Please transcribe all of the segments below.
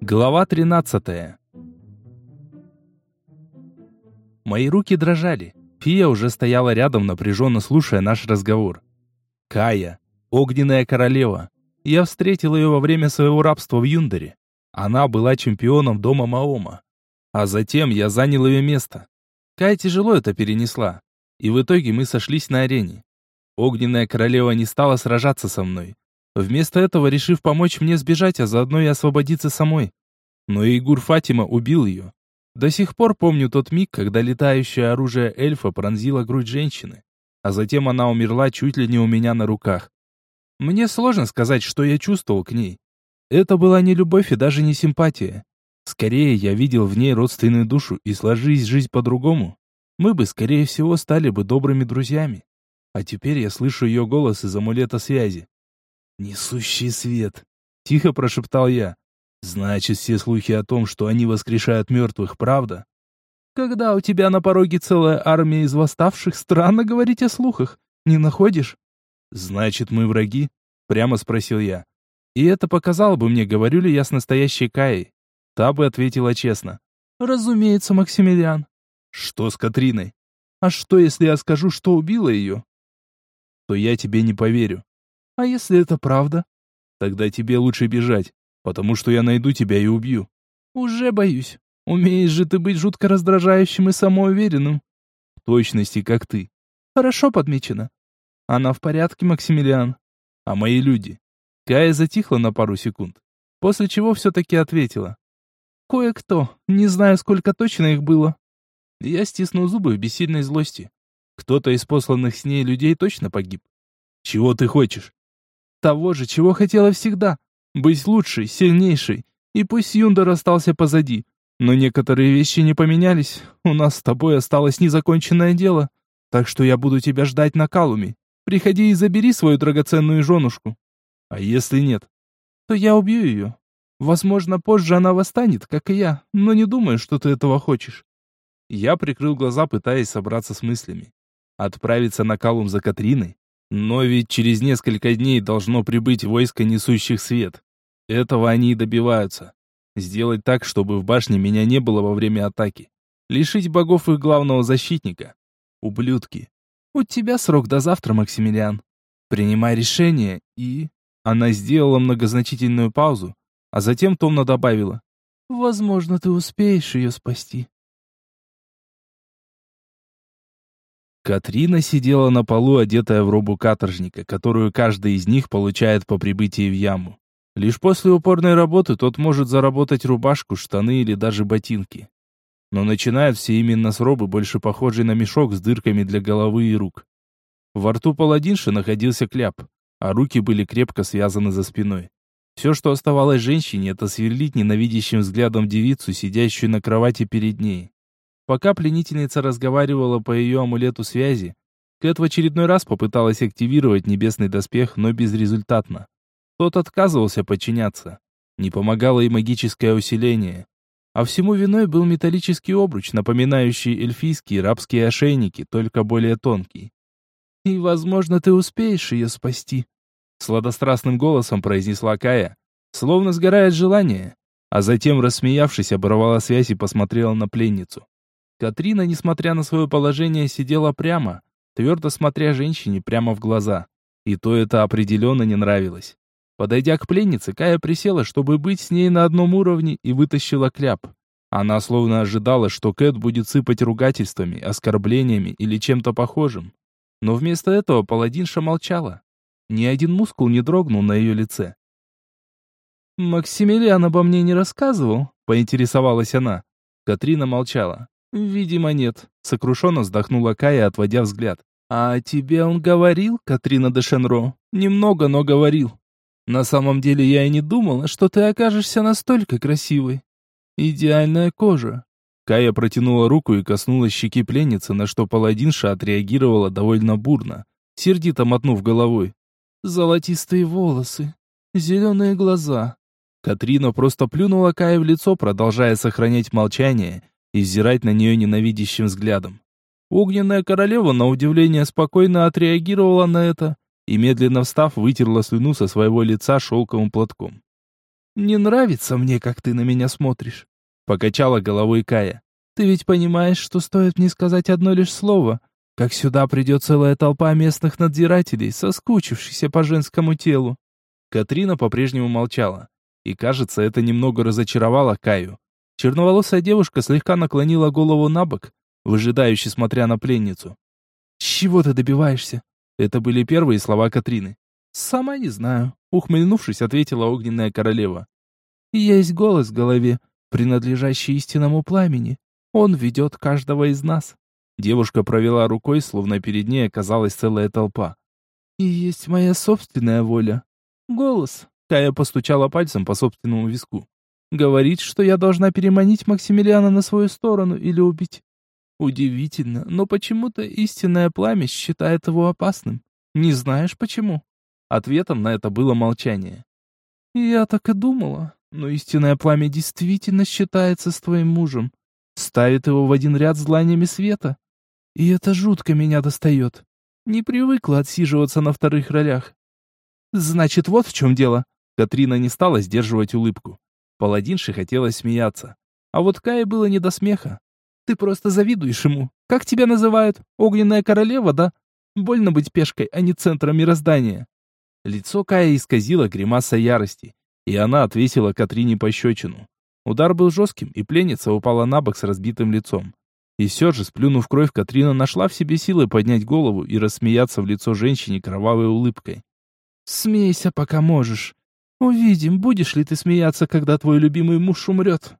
Глава 13. Мои руки дрожали. Фия уже стояла рядом, напряженно слушая наш разговор. Кая, огненная королева. Я встретил ее во время своего рабства в Юндаре. Она была чемпионом дома Маома. А затем я занял ее место. Кая тяжело это перенесла. И в итоге мы сошлись на арене. Огненная королева не стала сражаться со мной. Вместо этого решив помочь мне сбежать, а заодно и освободиться самой. Но Игур Фатима убил ее. До сих пор помню тот миг, когда летающее оружие эльфа пронзило грудь женщины, а затем она умерла чуть ли не у меня на руках. Мне сложно сказать, что я чувствовал к ней. Это была не любовь и даже не симпатия. Скорее, я видел в ней родственную душу, и сложись жизнь по-другому, мы бы, скорее всего, стали бы добрыми друзьями. А теперь я слышу ее голос из амулета связи. «Несущий свет!» — тихо прошептал я. «Значит, все слухи о том, что они воскрешают мертвых, правда?» «Когда у тебя на пороге целая армия из восставших, странно говорить о слухах. Не находишь?» «Значит, мы враги?» — прямо спросил я. И это показало бы мне, говорю ли я с настоящей Каей. Та бы ответила честно. «Разумеется, Максимилиан». «Что с Катриной?» «А что, если я скажу, что убила ее?» «То я тебе не поверю». А если это правда? Тогда тебе лучше бежать, потому что я найду тебя и убью. Уже боюсь. Умеешь же ты быть жутко раздражающим и самоуверенным. В точности, как ты. Хорошо подмечено. Она в порядке, Максимилиан. А мои люди? Кая затихла на пару секунд, после чего все-таки ответила. Кое-кто. Не знаю, сколько точно их было. Я стиснул зубы в бессильной злости. Кто-то из посланных с ней людей точно погиб. Чего ты хочешь? Того же, чего хотела всегда. Быть лучшей, сильнейшей. И пусть Юндор остался позади. Но некоторые вещи не поменялись. У нас с тобой осталось незаконченное дело. Так что я буду тебя ждать на Калуме. Приходи и забери свою драгоценную женушку. А если нет, то я убью ее. Возможно, позже она восстанет, как и я, но не думаю, что ты этого хочешь. Я прикрыл глаза, пытаясь собраться с мыслями. Отправиться на Калум за Катриной? Но ведь через несколько дней должно прибыть войско несущих свет. Этого они и добиваются. Сделать так, чтобы в башне меня не было во время атаки. Лишить богов их главного защитника. Ублюдки. У тебя срок до завтра, Максимилиан. Принимай решение и... Она сделала многозначительную паузу, а затем томно добавила. Возможно, ты успеешь ее спасти. Катрина сидела на полу, одетая в робу каторжника, которую каждый из них получает по прибытии в яму. Лишь после упорной работы тот может заработать рубашку, штаны или даже ботинки. Но начинают все именно с робы, больше похожей на мешок с дырками для головы и рук. Во рту паладинши находился кляп, а руки были крепко связаны за спиной. Все, что оставалось женщине, это сверлить ненавидящим взглядом девицу, сидящую на кровати перед ней. Пока пленительница разговаривала по ее амулету связи, Кэт в очередной раз попыталась активировать небесный доспех, но безрезультатно. Тот отказывался подчиняться. Не помогало и магическое усиление. А всему виной был металлический обруч, напоминающий эльфийские рабские ошейники, только более тонкий. «И, возможно, ты успеешь ее спасти», — сладострастным голосом произнесла Кая, словно сгорает желание, а затем, рассмеявшись, оборвала связь и посмотрела на пленницу. Катрина, несмотря на свое положение, сидела прямо, твердо смотря женщине прямо в глаза. И то это определенно не нравилось. Подойдя к пленнице, Кая присела, чтобы быть с ней на одном уровне, и вытащила кляп. Она словно ожидала, что Кэт будет сыпать ругательствами, оскорблениями или чем-то похожим. Но вместо этого паладинша молчала. Ни один мускул не дрогнул на ее лице. «Максимилиан обо мне не рассказывал?» — поинтересовалась она. Катрина молчала. «Видимо, нет», — сокрушенно вздохнула Кая, отводя взгляд. «А тебе он говорил, Катрина де Шенро? Немного, но говорил. На самом деле я и не думала, что ты окажешься настолько красивой. Идеальная кожа». Кая протянула руку и коснулась щеки пленницы, на что паладинша отреагировала довольно бурно, сердито мотнув головой. «Золотистые волосы, зеленые глаза». Катрина просто плюнула Кае в лицо, продолжая сохранять молчание, и взирать на нее ненавидящим взглядом. Огненная королева, на удивление, спокойно отреагировала на это, и, медленно встав, вытерла слюну со своего лица шелковым платком. «Не нравится мне, как ты на меня смотришь», — покачала головой Кая. «Ты ведь понимаешь, что стоит мне сказать одно лишь слово, как сюда придет целая толпа местных надзирателей, соскучившихся по женскому телу». Катрина по-прежнему молчала, и, кажется, это немного разочаровало Каю. Черноволосая девушка слегка наклонила голову на бок, выжидающе смотря на пленницу. «Чего ты добиваешься?» Это были первые слова Катрины. «Сама не знаю», — ухмыльнувшись, ответила огненная королева. «Есть голос в голове, принадлежащий истинному пламени. Он ведет каждого из нас». Девушка провела рукой, словно перед ней оказалась целая толпа. «И есть моя собственная воля. Голос». Кая постучала пальцем по собственному виску. «Говорит, что я должна переманить Максимилиана на свою сторону или убить. Удивительно, но почему-то истинное пламя считает его опасным. Не знаешь почему?» Ответом на это было молчание. «Я так и думала, но истинное пламя действительно считается с твоим мужем. Ставит его в один ряд с зланиями света. И это жутко меня достает. Не привыкла отсиживаться на вторых ролях. Значит, вот в чем дело. Катрина не стала сдерживать улыбку. Паладинше хотелось смеяться. А вот Кае было не до смеха. Ты просто завидуешь ему. Как тебя называют? Огненная королева, да? Больно быть пешкой, а не центром мироздания. Лицо Кая исказило гримаса ярости, и она отвесила Катрине пощечину. Удар был жестким, и пленница упала на бок с разбитым лицом. И все же, сплюнув кровь, Катрина нашла в себе силы поднять голову и рассмеяться в лицо женщине кровавой улыбкой. «Смейся, пока можешь. Увидим, будешь ли ты смеяться, когда твой любимый муж умрет».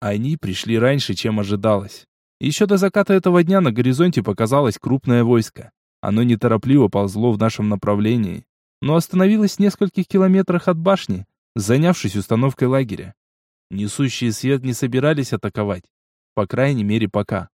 Они пришли раньше, чем ожидалось. Еще до заката этого дня на горизонте показалось крупное войско. Оно неторопливо ползло в нашем направлении, но остановилось в нескольких километрах от башни, занявшись установкой лагеря. Несущие свет не собирались атаковать, по крайней мере пока.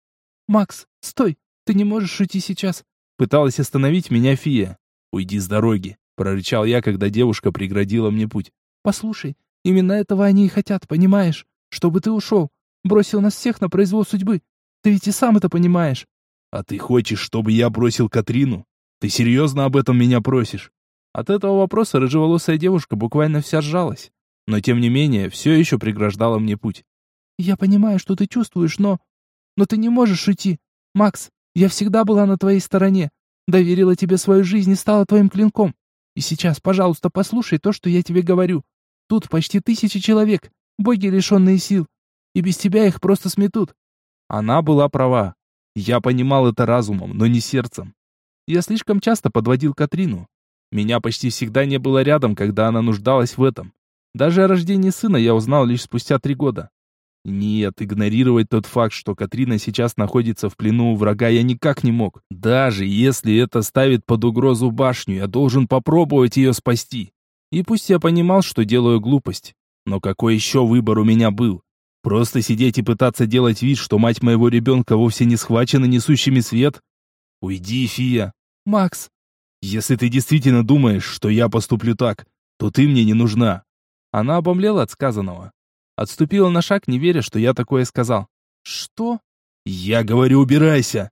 «Макс, стой! Ты не можешь уйти сейчас!» Пыталась остановить меня Фия. «Уйди с дороги!» — прорычал я, когда девушка преградила мне путь. «Послушай, именно этого они и хотят, понимаешь? Чтобы ты ушел, бросил нас всех на произвол судьбы. Ты ведь и сам это понимаешь. «А ты хочешь, чтобы я бросил Катрину? Ты серьезно об этом меня просишь?» От этого вопроса рыжеволосая девушка буквально вся сжалась, но тем не менее все еще преграждала мне путь. «Я понимаю, что ты чувствуешь, но... Но ты не можешь уйти. Макс, я всегда была на твоей стороне, доверила тебе свою жизнь и стала твоим клинком. И сейчас, пожалуйста, послушай то, что я тебе говорю. Тут почти тысячи человек, боги лишенные сил, и без тебя их просто сметут». Она была права. Я понимал это разумом, но не сердцем. Я слишком часто подводил Катрину. Меня почти всегда не было рядом, когда она нуждалась в этом. Даже о рождении сына я узнал лишь спустя три года. Нет, игнорировать тот факт, что Катрина сейчас находится в плену у врага, я никак не мог. Даже если это ставит под угрозу башню, я должен попробовать ее спасти. И пусть я понимал, что делаю глупость, но какой еще выбор у меня был? Просто сидеть и пытаться делать вид, что мать моего ребенка вовсе не схвачена несущими свет? Уйди, Фия. Макс, если ты действительно думаешь, что я поступлю так, то ты мне не нужна. Она обомлела от сказанного. Отступила на шаг, не веря, что я такое сказал. Что? Я говорю, убирайся.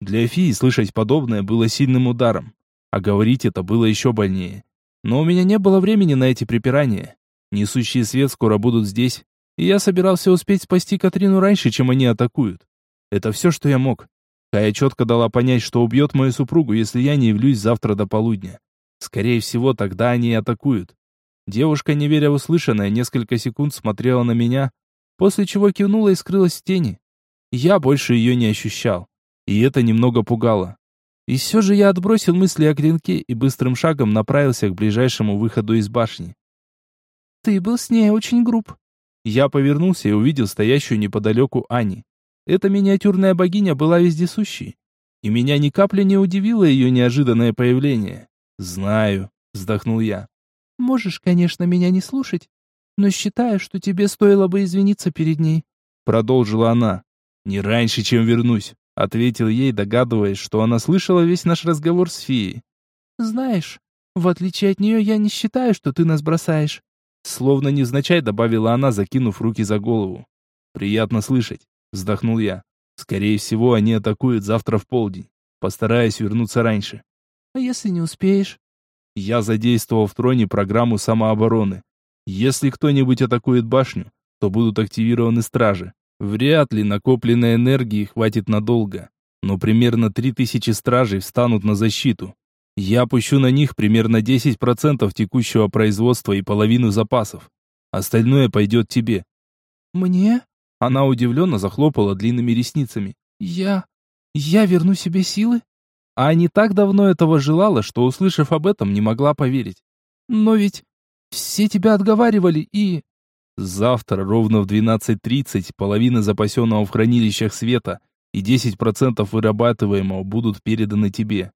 Для Фии слышать подобное было сильным ударом, а говорить это было еще больнее. Но у меня не было времени на эти припирания. Несущие свет скоро будут здесь, и я собирался успеть спасти Катрину раньше, чем они атакуют. Это все, что я мог. Кая четко дала понять, что убьет мою супругу, если я не явлюсь завтра до полудня. Скорее всего, тогда они и атакуют. Девушка, не веря в услышанное, несколько секунд смотрела на меня, после чего кивнула и скрылась в тени. Я больше ее не ощущал, и это немного пугало. И все же я отбросил мысли о клинке и быстрым шагом направился к ближайшему выходу из башни. «Ты был с ней очень груб», я повернулся и увидел стоящую неподалеку Ани. Эта миниатюрная богиня была вездесущей, и меня ни капли не удивило ее неожиданное появление. «Знаю», — вздохнул я. «Можешь, конечно, меня не слушать, но считаю, что тебе стоило бы извиниться перед ней», — продолжила она. «Не раньше, чем вернусь», — ответил ей, догадываясь, что она слышала весь наш разговор с феей. «Знаешь, в отличие от нее, я не считаю, что ты нас бросаешь. Словно невзначай добавила она, закинув руки за голову. «Приятно слышать», — вздохнул я. «Скорее всего, они атакуют завтра в полдень. Постараюсь вернуться раньше. А если не успеешь? Я задействовал в троне программу самообороны. Если кто-нибудь атакует башню, то будут активированы стражи. Вряд ли накопленной энергии хватит надолго, но примерно 3000 стражей встанут на защиту. Я пущу на них примерно 10% текущего производства и половину запасов. Остальное пойдет тебе. Мне? Она удивленно захлопала длинными ресницами. Я... я верну себе силы? А не так давно этого желала, что, услышав об этом, не могла поверить. Но ведь все тебя отговаривали и... Завтра ровно в 12.30 половина запасенного в хранилищах света и 10% вырабатываемого будут переданы тебе.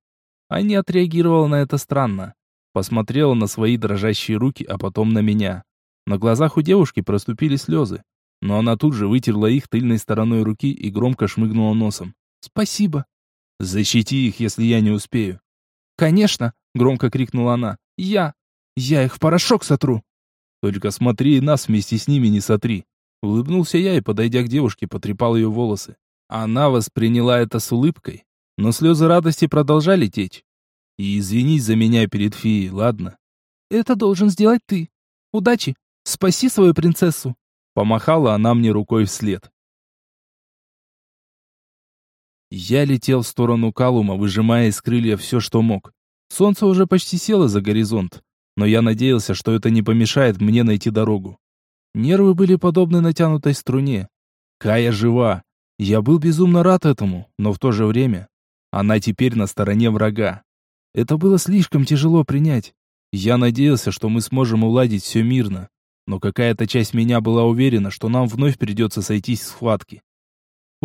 Аня отреагировала на это странно. Посмотрела на свои дрожащие руки, а потом на меня. На глазах у девушки проступили слезы, но она тут же вытерла их тыльной стороной руки и громко шмыгнула носом. «Спасибо». «Защити их, если я не успею». «Конечно!» — громко крикнула она. «Я! Я их в порошок сотру!» «Только смотри и нас вместе с ними не сотри!» Улыбнулся я и, подойдя к девушке, потрепал ее волосы. Она восприняла это с улыбкой, но слезы радости продолжали течь. «И извинись за меня перед феей, ладно?» «Это должен сделать ты. Удачи! Спаси свою принцессу!» Помахала она мне рукой вслед. Я летел в сторону Калума, выжимая из крылья все, что мог. Солнце уже почти село за горизонт, но я надеялся, что это не помешает мне найти дорогу. Нервы были подобны натянутой струне. Кая жива. Я был безумно рад этому, но в то же время она теперь на стороне врага. Это было слишком тяжело принять. Я надеялся, что мы сможем уладить все мирно, но какая-то часть меня была уверена, что нам вновь придется сойтись в схватке.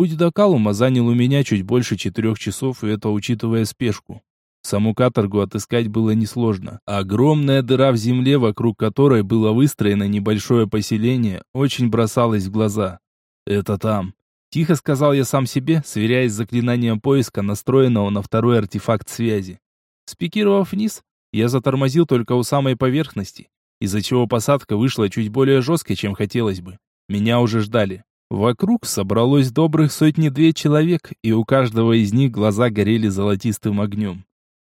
Путь до Калума занял у меня чуть больше четырех часов, и это учитывая спешку. Саму каторгу отыскать было несложно. Огромная дыра в земле, вокруг которой было выстроено небольшое поселение, очень бросалась в глаза. «Это там», — тихо сказал я сам себе, сверяясь с заклинанием поиска, настроенного на второй артефакт связи. Спикировав вниз, я затормозил только у самой поверхности, из-за чего посадка вышла чуть более жесткой, чем хотелось бы. Меня уже ждали. Вокруг собралось добрых сотни-две человек, и у каждого из них глаза горели золотистым огнем.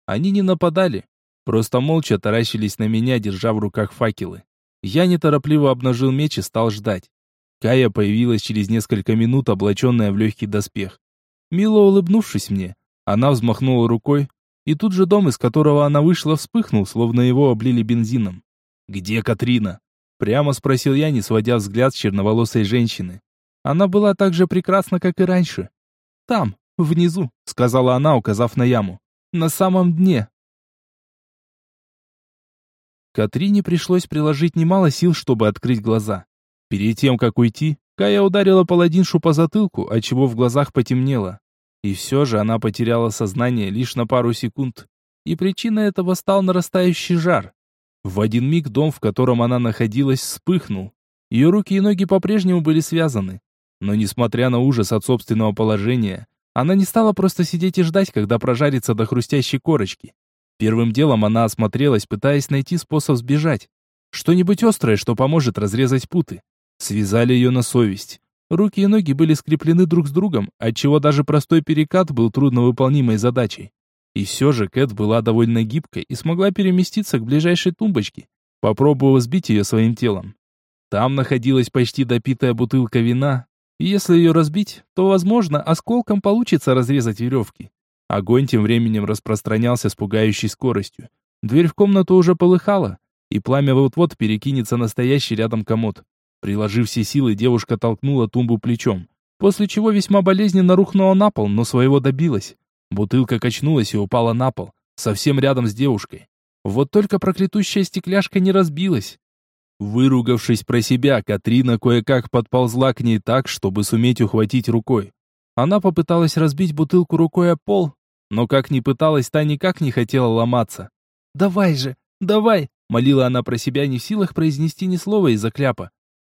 Они не нападали, просто молча таращились на меня, держа в руках факелы. Я неторопливо обнажил меч и стал ждать. Кая появилась через несколько минут, облаченная в легкий доспех. Мило улыбнувшись мне, она взмахнула рукой, и тут же дом, из которого она вышла, вспыхнул, словно его облили бензином. «Где Катрина?» Прямо спросил я, не сводя взгляд с черноволосой женщины. Она была так же прекрасна, как и раньше. «Там, внизу», — сказала она, указав на яму на самом дне. Катрине пришлось приложить немало сил, чтобы открыть глаза. Перед тем, как уйти, Кая ударила паладиншу по затылку, отчего в глазах потемнело. И все же она потеряла сознание лишь на пару секунд. И причиной этого стал нарастающий жар. В один миг дом, в котором она находилась, вспыхнул. Ее руки и ноги по-прежнему были связаны. Но несмотря на ужас от собственного положения, она не стала просто сидеть и ждать, когда прожарится до хрустящей корочки. Первым делом она осмотрелась, пытаясь найти способ сбежать. Что-нибудь острое, что поможет разрезать путы. Связали ее на совесть. Руки и ноги были скреплены друг с другом, отчего даже простой перекат был трудновыполнимой задачей. И все же Кэт была довольно гибкой и смогла переместиться к ближайшей тумбочке, попробовав сбить ее своим телом. Там находилась почти допитая бутылка вина, и если ее разбить, то, возможно, осколком получится разрезать веревки. Огонь тем временем распространялся с пугающей скоростью. Дверь в комнату уже полыхала, и пламя вот-вот перекинется настоящий рядом комод. Приложив все силы, девушка толкнула тумбу плечом, после чего весьма болезненно рухнула на пол, но своего добилась. Бутылка качнулась и упала на пол, совсем рядом с девушкой. Вот только проклятущая стекляшка не разбилась, Выругавшись про себя, Катрина кое-как подползла к ней так, чтобы суметь ухватить рукой. Она попыталась разбить бутылку рукой о пол, но как ни пыталась, та никак не хотела ломаться. «Давай же, давай!» — молила она про себя, не в силах произнести ни слова из-за кляпа.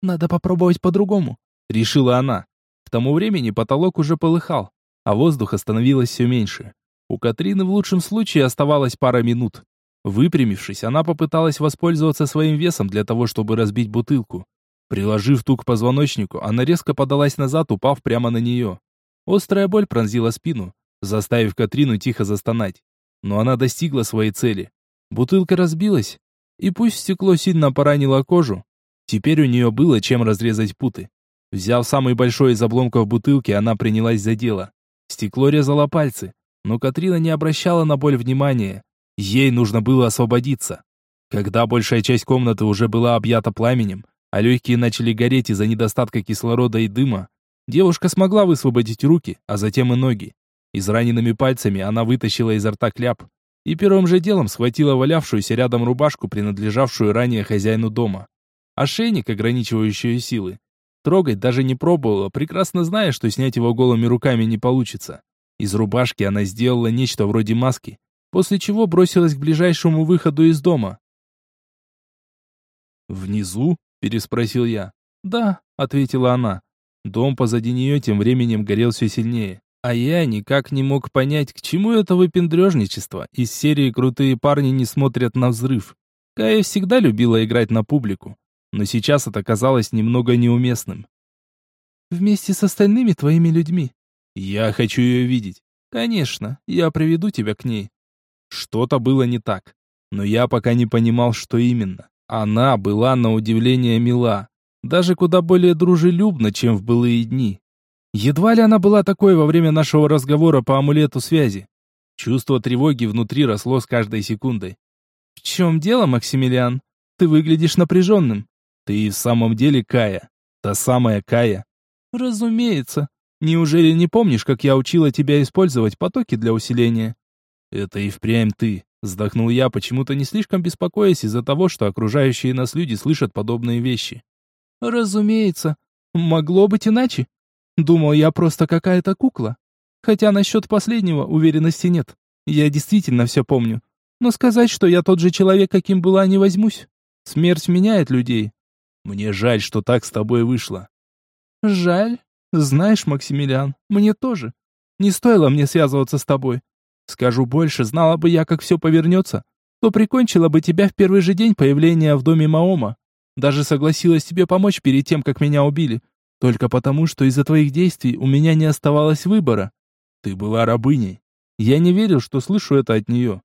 «Надо попробовать по-другому», — решила она. К тому времени потолок уже полыхал, а воздуха становилось все меньше. У Катрины в лучшем случае оставалось пара минут. Выпрямившись, она попыталась воспользоваться своим весом для того, чтобы разбить бутылку. Приложив тук к позвоночнику, она резко подалась назад, упав прямо на нее. Острая боль пронзила спину, заставив Катрину тихо застонать. Но она достигла своей цели. Бутылка разбилась, и пусть стекло сильно поранило кожу, теперь у нее было чем разрезать путы. Взяв самый большой из обломков бутылки, она принялась за дело. Стекло резало пальцы, но Катрина не обращала на боль внимания. Ей нужно было освободиться. Когда большая часть комнаты уже была объята пламенем, а легкие начали гореть из-за недостатка кислорода и дыма, девушка смогла высвободить руки, а затем и ноги. Израненными пальцами она вытащила изо рта кляп и первым же делом схватила валявшуюся рядом рубашку, принадлежавшую ранее хозяину дома. Ошейник, ограничивающий силы. Трогать даже не пробовала, прекрасно зная, что снять его голыми руками не получится. Из рубашки она сделала нечто вроде маски, после чего бросилась к ближайшему выходу из дома. «Внизу?» – переспросил я. «Да», – ответила она. Дом позади нее тем временем горел все сильнее. А я никак не мог понять, к чему это выпендрежничество. Из серии «Крутые парни не смотрят на взрыв». Кая всегда любила играть на публику, но сейчас это казалось немного неуместным. «Вместе с остальными твоими людьми». «Я хочу ее видеть». «Конечно, я приведу тебя к ней». Что-то было не так, но я пока не понимал, что именно. Она была на удивление мила, даже куда более дружелюбна, чем в былые дни. Едва ли она была такой во время нашего разговора по амулету связи. Чувство тревоги внутри росло с каждой секундой. «В чем дело, Максимилиан? Ты выглядишь напряженным». «Ты и в самом деле Кая. Та самая Кая». «Разумеется. Неужели не помнишь, как я учила тебя использовать потоки для усиления?» «Это и впрямь ты», — вздохнул я, почему-то не слишком беспокоясь из-за того, что окружающие нас люди слышат подобные вещи. «Разумеется. Могло быть иначе. Думал, я просто какая-то кукла. Хотя насчет последнего уверенности нет. Я действительно все помню. Но сказать, что я тот же человек, каким была, не возьмусь. Смерть меняет людей. Мне жаль, что так с тобой вышло. Жаль? Знаешь, Максимилиан, мне тоже. Не стоило мне связываться с тобой. Скажу больше, знала бы я, как все повернется, то прикончила бы тебя в первый же день появления в доме Маома. Даже согласилась тебе помочь перед тем, как меня убили. Только потому, что из-за твоих действий у меня не оставалось выбора. Ты была рабыней. Я не верил, что слышу это от нее.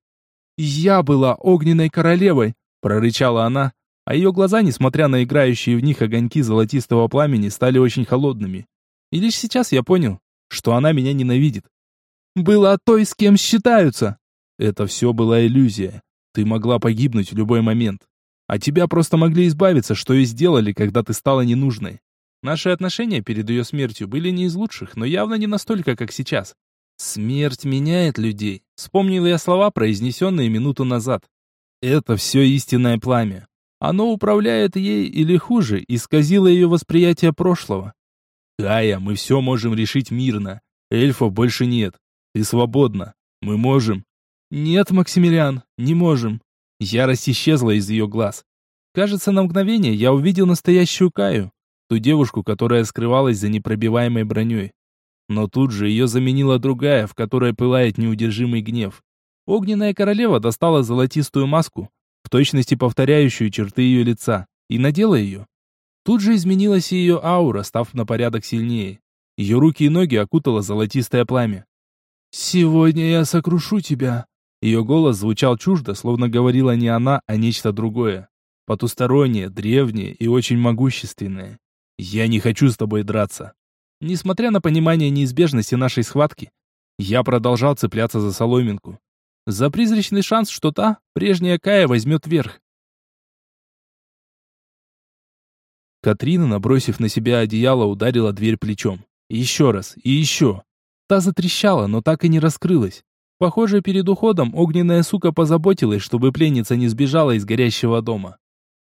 Я была огненной королевой, прорычала она, а ее глаза, несмотря на играющие в них огоньки золотистого пламени, стали очень холодными. И лишь сейчас я понял, что она меня ненавидит. Была той, с кем считаются. Это все была иллюзия. Ты могла погибнуть в любой момент. А тебя просто могли избавиться, что и сделали, когда ты стала ненужной. Наши отношения перед ее смертью были не из лучших, но явно не настолько, как сейчас. Смерть меняет людей. Вспомнил я слова, произнесенные минуту назад. Это все истинное пламя. Оно управляет ей или хуже, исказило ее восприятие прошлого. Кая, мы все можем решить мирно. Эльфов больше нет. Ты свободна. Мы можем. Нет, Максимилиан, не можем. Ярость исчезла из ее глаз. Кажется, на мгновение я увидел настоящую Каю. Ту девушку, которая скрывалась за непробиваемой броней. Но тут же ее заменила другая, в которой пылает неудержимый гнев. Огненная королева достала золотистую маску, в точности повторяющую черты ее лица, и надела ее. Тут же изменилась ее аура, став на порядок сильнее. Ее руки и ноги окутало золотистое пламя. «Сегодня я сокрушу тебя!» Ее голос звучал чуждо, словно говорила не она, а нечто другое. Потустороннее, древнее и очень могущественное. Я не хочу с тобой драться. Несмотря на понимание неизбежности нашей схватки, я продолжал цепляться за соломинку. За призрачный шанс, что та, прежняя Кая, возьмет верх. Катрина, набросив на себя одеяло, ударила дверь плечом. Еще раз, и еще. Та затрещала, но так и не раскрылась. Похоже, перед уходом огненная сука позаботилась, чтобы пленница не сбежала из горящего дома.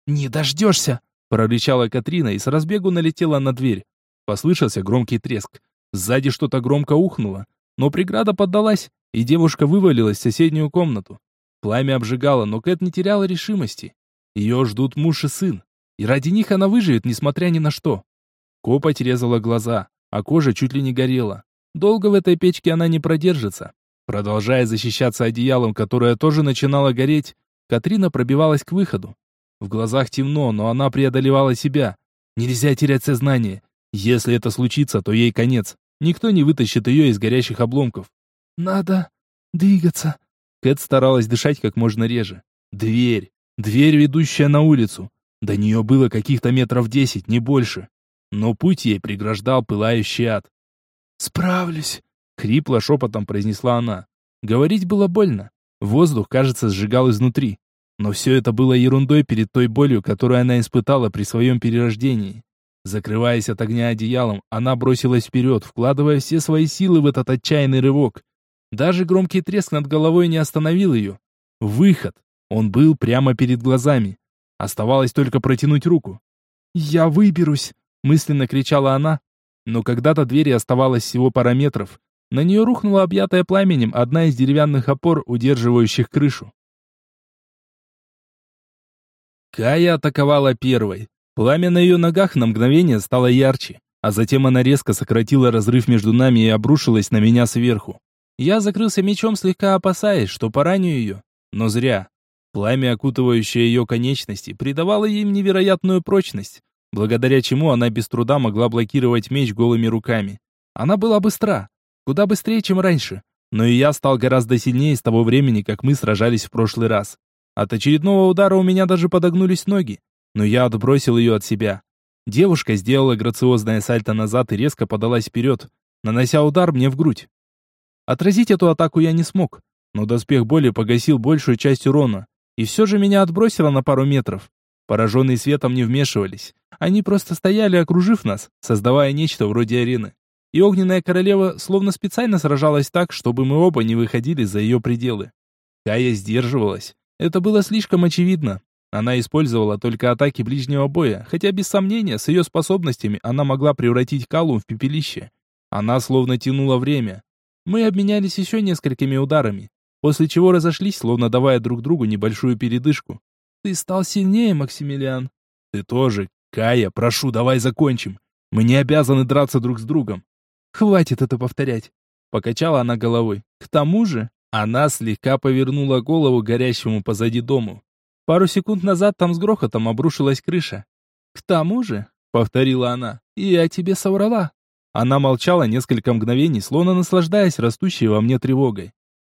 «Не дождешься!» прорычала Катрина и с разбегу налетела на дверь. Послышался громкий треск. Сзади что-то громко ухнуло, но преграда поддалась, и девушка вывалилась в соседнюю комнату. Пламя обжигало, но Кэт не теряла решимости. Ее ждут муж и сын, и ради них она выживет, несмотря ни на что. Копоть резала глаза, а кожа чуть ли не горела. Долго в этой печке она не продержится. Продолжая защищаться одеялом, которое тоже начинало гореть, Катрина пробивалась к выходу. В глазах темно, но она преодолевала себя. Нельзя терять сознание. Если это случится, то ей конец. Никто не вытащит ее из горящих обломков. Надо двигаться. Кэт старалась дышать как можно реже. Дверь. Дверь, ведущая на улицу. До нее было каких-то метров десять, не больше. Но путь ей преграждал пылающий ад. «Справлюсь», — хрипло шепотом произнесла она. Говорить было больно. Воздух, кажется, сжигал изнутри. Но все это было ерундой перед той болью, которую она испытала при своем перерождении. Закрываясь от огня одеялом, она бросилась вперед, вкладывая все свои силы в этот отчаянный рывок. Даже громкий треск над головой не остановил ее. Выход. Он был прямо перед глазами. Оставалось только протянуть руку. «Я выберусь!» — мысленно кричала она. Но когда до двери оставалось всего пара метров, на нее рухнула объятая пламенем одна из деревянных опор, удерживающих крышу. Кая атаковала первой. Пламя на ее ногах на мгновение стало ярче, а затем она резко сократила разрыв между нами и обрушилась на меня сверху. Я закрылся мечом, слегка опасаясь, что пораню ее. Но зря. Пламя, окутывающее ее конечности, придавало им невероятную прочность, благодаря чему она без труда могла блокировать меч голыми руками. Она была быстра, куда быстрее, чем раньше, но и я стал гораздо сильнее с того времени, как мы сражались в прошлый раз. От очередного удара у меня даже подогнулись ноги, но я отбросил ее от себя. Девушка сделала грациозное сальто назад и резко подалась вперед, нанося удар мне в грудь. Отразить эту атаку я не смог, но доспех боли погасил большую часть урона, и все же меня отбросило на пару метров. Пораженные светом не вмешивались. Они просто стояли, окружив нас, создавая нечто вроде арены. И огненная королева словно специально сражалась так, чтобы мы оба не выходили за ее пределы. Кая сдерживалась. Это было слишком очевидно. Она использовала только атаки ближнего боя, хотя без сомнения с ее способностями она могла превратить Калум в пепелище. Она словно тянула время. Мы обменялись еще несколькими ударами, после чего разошлись, словно давая друг другу небольшую передышку. «Ты стал сильнее, Максимилиан». «Ты тоже. Кая, прошу, давай закончим. Мы не обязаны драться друг с другом». «Хватит это повторять». Покачала она головой. «К тому же...» Она слегка повернула голову горящему позади дому. Пару секунд назад там с грохотом обрушилась крыша. «К тому же...» — повторила она. «Я тебе соврала». Она молчала несколько мгновений, словно наслаждаясь растущей во мне тревогой.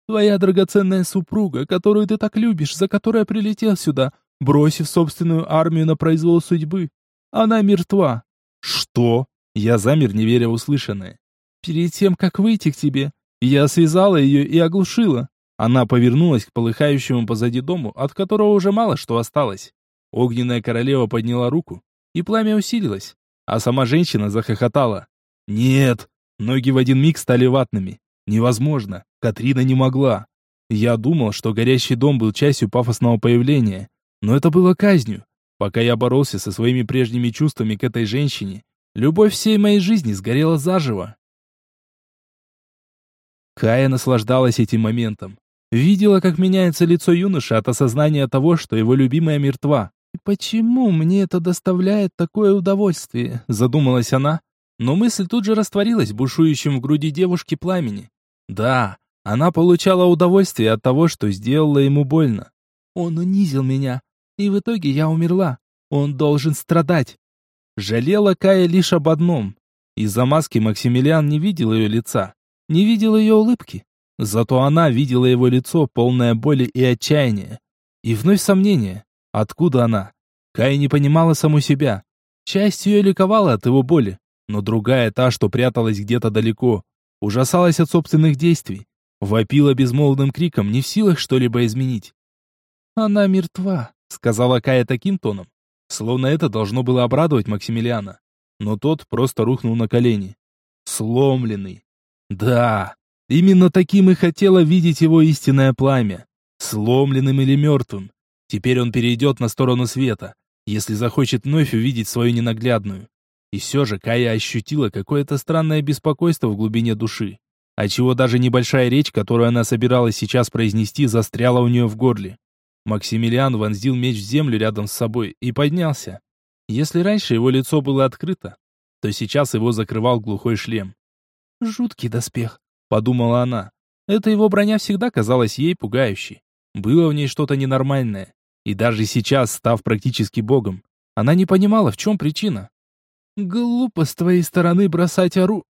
Твоя драгоценная супруга, которую ты так любишь, за которой прилетел сюда, бросив собственную армию на произвол судьбы. Она мертва. Что? Я замер, не веря в услышанное. Перед тем, как выйти к тебе, я связала ее и оглушила. Она повернулась к полыхающему позади дому, от которого уже мало что осталось. Огненная королева подняла руку, и пламя усилилось, а сама женщина захохотала. «Нет!» Ноги в один миг стали ватными. Невозможно. Катрина не могла. Я думал, что горящий дом был частью пафосного появления, но это было казнью. Пока я боролся со своими прежними чувствами к этой женщине, любовь всей моей жизни сгорела заживо. Кая наслаждалась этим моментом. Видела, как меняется лицо юноши от осознания того, что его любимая мертва. «Почему мне это доставляет такое удовольствие?» Задумалась она, но мысль тут же растворилась бушующим в груди девушки пламени. Да, она получала удовольствие от того, что сделала ему больно. Он унизил меня, и в итоге я умерла. Он должен страдать. Жалела Кая лишь об одном. Из-за маски Максимилиан не видел ее лица, не видел ее улыбки. Зато она видела его лицо, полное боли и отчаяния. И вновь сомнение. Откуда она? Кая не понимала саму себя. Часть ее ликовала от его боли, но другая, та, что пряталась где-то далеко, ужасалась от собственных действий, вопила безмолвным криком, не в силах что-либо изменить. «Она мертва», — сказала Кая таким тоном, словно это должно было обрадовать Максимилиана. Но тот просто рухнул на колени. Сломленный. Да, именно таким и хотела видеть его истинное пламя. Сломленным или мертвым. Теперь он перейдет на сторону света, если захочет вновь увидеть свою ненаглядную. И все же Кая ощутила какое-то странное беспокойство в глубине души, отчего даже небольшая речь, которую она собиралась сейчас произнести, застряла у нее в горле. Максимилиан вонзил меч в землю рядом с собой и поднялся. Если раньше его лицо было открыто, то сейчас его закрывал глухой шлем. «Жуткий доспех», — подумала она. Эта его броня всегда казалась ей пугающей. Было в ней что-то ненормальное. И даже сейчас, став практически богом, она не понимала, в чем причина. Глупо с твоей стороны бросать ору.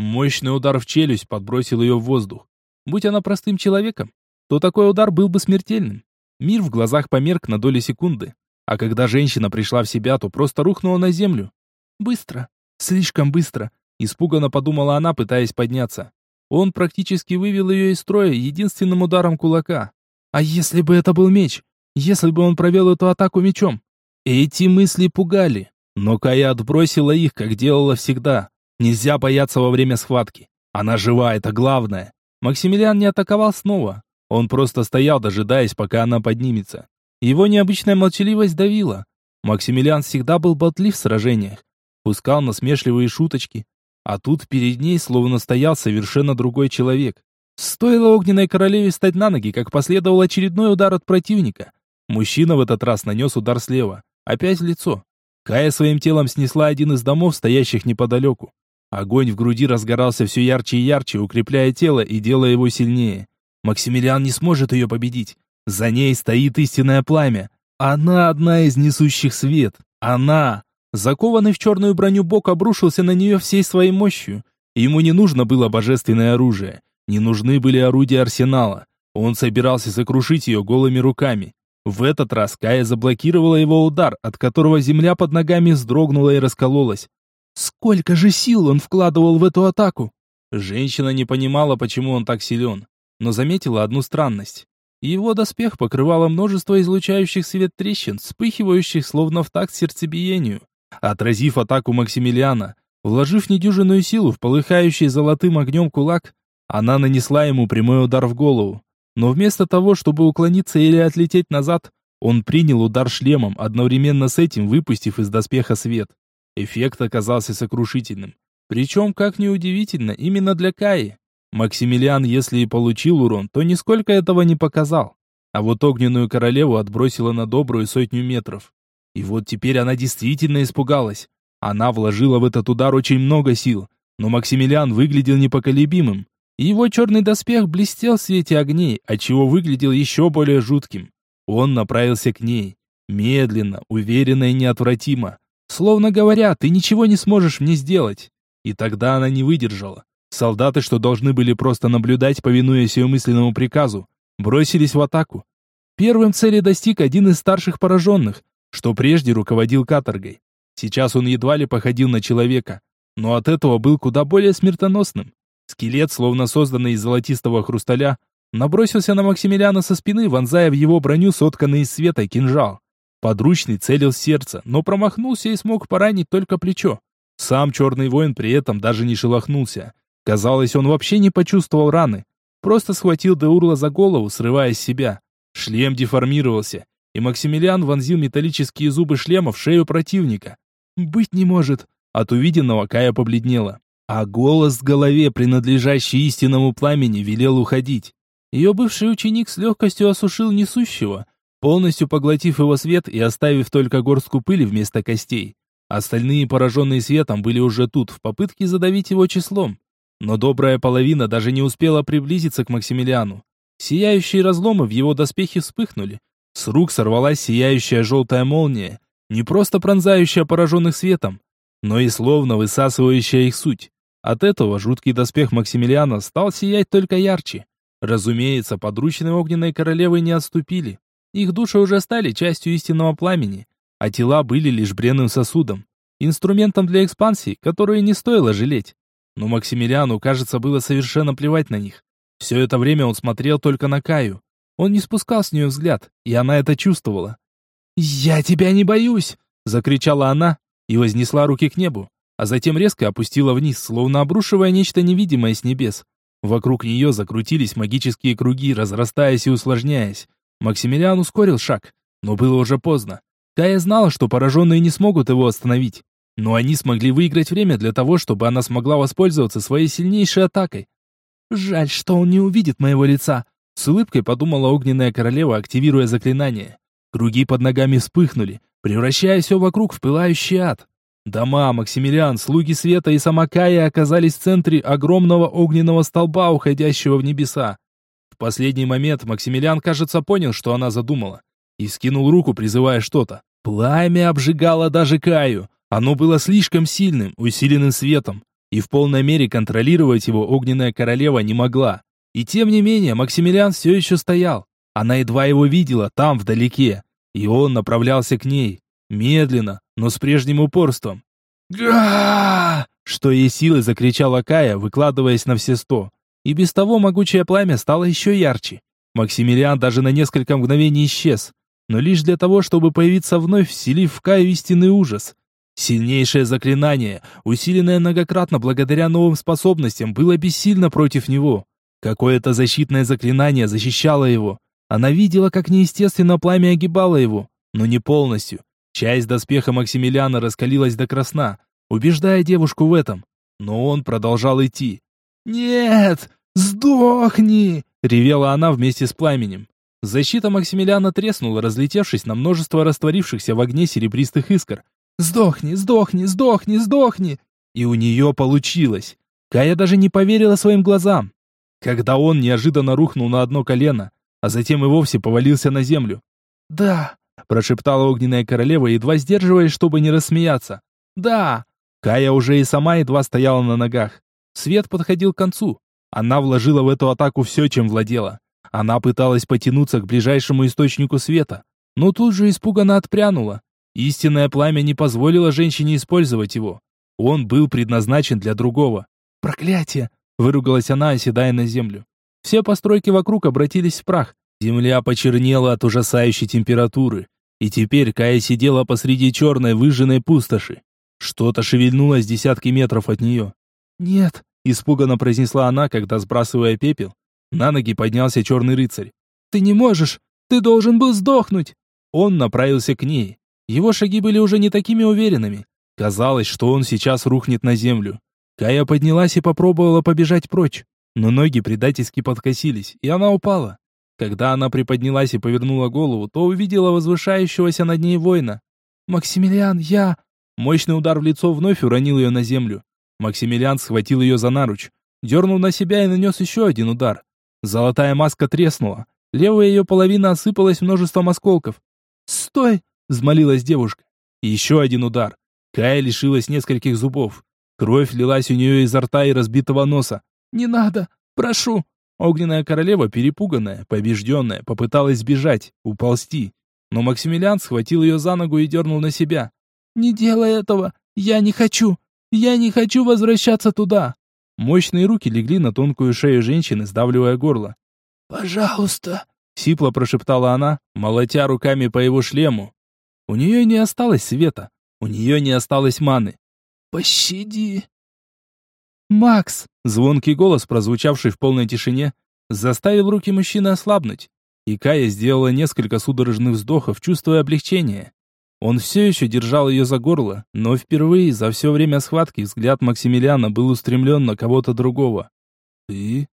Мощный удар в челюсть подбросил ее в воздух. Будь она простым человеком, то такой удар был бы смертельным. Мир в глазах померк на доли секунды. А когда женщина пришла в себя, то просто рухнула на землю. Быстро. Слишком быстро. Испуганно подумала она, пытаясь подняться. Он практически вывел ее из строя единственным ударом кулака. А если бы это был меч? Если бы он провел эту атаку мечом? Эти мысли пугали. Но Кая отбросила их, как делала всегда. Нельзя бояться во время схватки. Она жива, это главное. Максимилиан не атаковал снова. Он просто стоял, дожидаясь, пока она поднимется. Его необычная молчаливость давила. Максимилиан всегда был болтлив в сражениях. Пускал насмешливые шуточки. А тут перед ней словно стоял совершенно другой человек. Стоило огненной королеве встать на ноги, как последовал очередной удар от противника. Мужчина в этот раз нанес удар слева. Опять в лицо. Кая своим телом снесла один из домов, стоящих неподалеку. Огонь в груди разгорался все ярче и ярче, укрепляя тело и делая его сильнее. Максимилиан не сможет ее победить. За ней стоит истинное пламя. Она одна из несущих свет. Она! Закованный в черную броню бок обрушился на нее всей своей мощью. Ему не нужно было божественное оружие. Не нужны были орудия арсенала. Он собирался сокрушить ее голыми руками. В этот раз Кая заблокировала его удар, от которого земля под ногами вздрогнула и раскололась. Сколько же сил он вкладывал в эту атаку? Женщина не понимала, почему он так силен, но заметила одну странность. Его доспех покрывало множество излучающих свет трещин, вспыхивающих словно в такт сердцебиению. Отразив атаку Максимилиана, вложив недюжинную силу в полыхающий золотым огнем кулак, она нанесла ему прямой удар в голову. Но вместо того, чтобы уклониться или отлететь назад, он принял удар шлемом, одновременно с этим выпустив из доспеха свет. Эффект оказался сокрушительным. Причем, как ни удивительно, именно для Каи. Максимилиан, если и получил урон, то нисколько этого не показал. А вот огненную королеву отбросила на добрую сотню метров. И вот теперь она действительно испугалась. Она вложила в этот удар очень много сил, но Максимилиан выглядел непоколебимым. Его черный доспех блестел в свете огней, отчего выглядел еще более жутким. Он направился к ней. Медленно, уверенно и неотвратимо. Словно говоря, ты ничего не сможешь мне сделать. И тогда она не выдержала. Солдаты, что должны были просто наблюдать, повинуясь ее мысленному приказу, бросились в атаку. Первым цели достиг один из старших пораженных, что прежде руководил каторгой. Сейчас он едва ли походил на человека, но от этого был куда более смертоносным. Скелет, словно созданный из золотистого хрусталя, набросился на Максимилиана со спины, вонзая в его броню сотканный из света кинжал. Подручный целил сердце, но промахнулся и смог поранить только плечо. Сам черный воин при этом даже не шелохнулся. Казалось, он вообще не почувствовал раны. Просто схватил Деурла за голову, срывая с себя. Шлем деформировался, и Максимилиан вонзил металлические зубы шлема в шею противника. «Быть не может!» От увиденного Кая побледнела. А голос в голове, принадлежащий истинному пламени, велел уходить. Ее бывший ученик с легкостью осушил несущего, полностью поглотив его свет и оставив только горстку пыли вместо костей. Остальные, пораженные светом, были уже тут, в попытке задавить его числом. Но добрая половина даже не успела приблизиться к Максимилиану. Сияющие разломы в его доспехе вспыхнули, с рук сорвалась сияющая желтая молния, не просто пронзающая пораженных светом, но и словно высасывающая их суть. От этого жуткий доспех Максимилиана стал сиять только ярче. Разумеется, подручные огненной королевы не отступили. Их души уже стали частью истинного пламени, а тела были лишь бренным сосудом, инструментом для экспансии, который не стоило жалеть. Но Максимилиану, кажется, было совершенно плевать на них. Все это время он смотрел только на Каю, он не спускал с нее взгляд, и она это чувствовала. «Я тебя не боюсь!» — закричала она и вознесла руки к небу, а затем резко опустила вниз, словно обрушивая нечто невидимое с небес. Вокруг нее закрутились магические круги, разрастаясь и усложняясь. Максимилиан ускорил шаг, но было уже поздно. Кая знала, что пораженные не смогут его остановить, но они смогли выиграть время для того, чтобы она смогла воспользоваться своей сильнейшей атакой. «Жаль, что он не увидит моего лица», с улыбкой подумала огненная королева, активируя заклинание. Круги под ногами вспыхнули, превращая все вокруг в пылающий ад. Дома, Максимилиан, слуги света и сама Кая оказались в центре огромного огненного столба, уходящего в небеса. Последний момент Максимилиан, кажется, понял, что она задумала, и скинул руку, призывая что-то. Пламя обжигало даже Каю. Оно было слишком сильным, усиленным светом, и в полной мере контролировать его огненная королева не могла. И тем не менее, Максимилиан все еще стоял. Она едва его видела, там, вдалеке. И он направлялся к ней. Медленно, но с прежним упорством. га Что ей силы закричала Кая, выкладываясь на все сто. И без того могучее пламя стало еще ярче. Максимилиан даже на несколько мгновений исчез, но лишь для того, чтобы появиться вновь, вселив в Каю истинный ужас. Сильнейшее заклинание, усиленное многократно благодаря новым способностям, было бессильно против него. Какое-то защитное заклинание защищало его. Она видела, как неестественно пламя огибало его, но не полностью. Часть доспеха Максимилиана раскалилась до красна, убеждая девушку в этом. Но он продолжал идти. «Нет! Сдохни!» — ревела она вместе с пламенем. Защита Максимилиана треснула, разлетевшись на множество растворившихся в огне серебристых искр. «Сдохни, сдохни, сдохни, сдохни!» И у нее получилось. Кая даже не поверила своим глазам. Когда он неожиданно рухнул на одно колено, а затем и вовсе повалился на землю. «Да!» – прошептала огненная королева, едва сдерживаясь, чтобы не рассмеяться. «Да!» Кая уже и сама едва стояла на ногах. Свет подходил к концу. Она вложила в эту атаку все, чем владела. Она пыталась потянуться к ближайшему источнику света, но тут же испуганно отпрянула. Истинное пламя не позволило женщине использовать его. Он был предназначен для другого. «Проклятие!» – выругалась она, оседая на землю. Все постройки вокруг обратились в прах. Земля почернела от ужасающей температуры. И теперь Кая сидела посреди черной выжженной пустоши. Что-то шевельнулось десятки метров от нее. «Нет», — испуганно произнесла она, когда, сбрасывая пепел, на ноги поднялся черный рыцарь. «Ты не можешь! Ты должен был сдохнуть!» Он направился к ней. Его шаги были уже не такими уверенными. Казалось, что он сейчас рухнет на землю. Кая поднялась и попробовала побежать прочь но ноги предательски подкосились, и она упала. Когда она приподнялась и повернула голову, то увидела возвышающегося над ней воина. «Максимилиан, я...» Мощный удар в лицо вновь уронил ее на землю. Максимилиан схватил ее за наруч, дернул на себя и нанес еще один удар. Золотая маска треснула. Левая ее половина осыпалась множеством осколков. «Стой!» — взмолилась девушка. Еще один удар. Кая лишилась нескольких зубов. Кровь лилась у нее изо рта и разбитого носа. «Не надо! Прошу!» Огненная королева, перепуганная, побежденная, попыталась сбежать, уползти. Но Максимилиан схватил ее за ногу и дернул на себя. «Не делай этого! Я не хочу! Я не хочу возвращаться туда!» Мощные руки легли на тонкую шею женщины, сдавливая горло. «Пожалуйста!» — сипло прошептала она, молотя руками по его шлему. У нее не осталось света, у нее не осталось маны. «Пощади!» «Макс!» — звонкий голос, прозвучавший в полной тишине, заставил руки мужчины ослабнуть. И Кая сделала несколько судорожных вздохов, чувствуя облегчение. Он все еще держал ее за горло, но впервые за все время схватки взгляд Максимилиана был устремлен на кого-то другого. «Ты?»